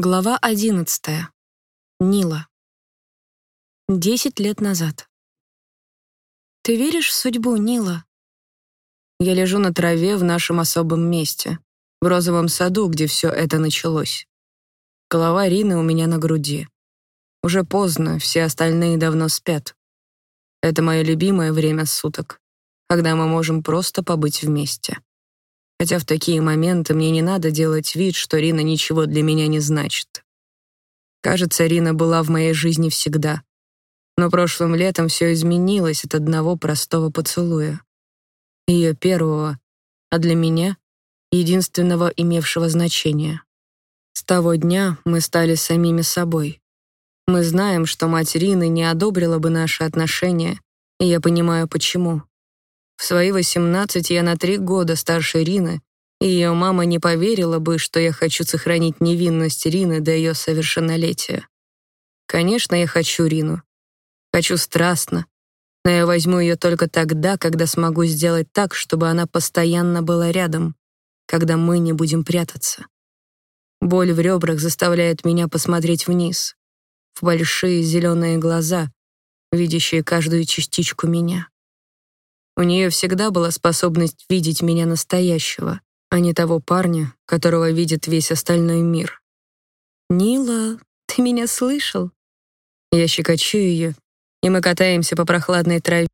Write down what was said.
Глава одиннадцатая. Нила. Десять лет назад. Ты веришь в судьбу, Нила? Я лежу на траве в нашем особом месте, в розовом саду, где все это началось. Голова Рины у меня на груди. Уже поздно, все остальные давно спят. Это мое любимое время суток, когда мы можем просто побыть вместе. Хотя в такие моменты мне не надо делать вид, что Рина ничего для меня не значит. Кажется, Рина была в моей жизни всегда. Но прошлым летом все изменилось от одного простого поцелуя. Ее первого, а для меня — единственного имевшего значения. С того дня мы стали самими собой. Мы знаем, что мать Рины не одобрила бы наши отношения, и я понимаю, почему. В свои 18 я на три года старше Рины, и ее мама не поверила бы, что я хочу сохранить невинность Рины до ее совершеннолетия. Конечно, я хочу Рину. Хочу страстно, но я возьму ее только тогда, когда смогу сделать так, чтобы она постоянно была рядом, когда мы не будем прятаться. Боль в ребрах заставляет меня посмотреть вниз, в большие зеленые глаза, видящие каждую частичку меня. У нее всегда была способность видеть меня настоящего, а не того парня, которого видит весь остальной мир. «Нила, ты меня слышал?» Я щекочу ее, и мы катаемся по прохладной траве,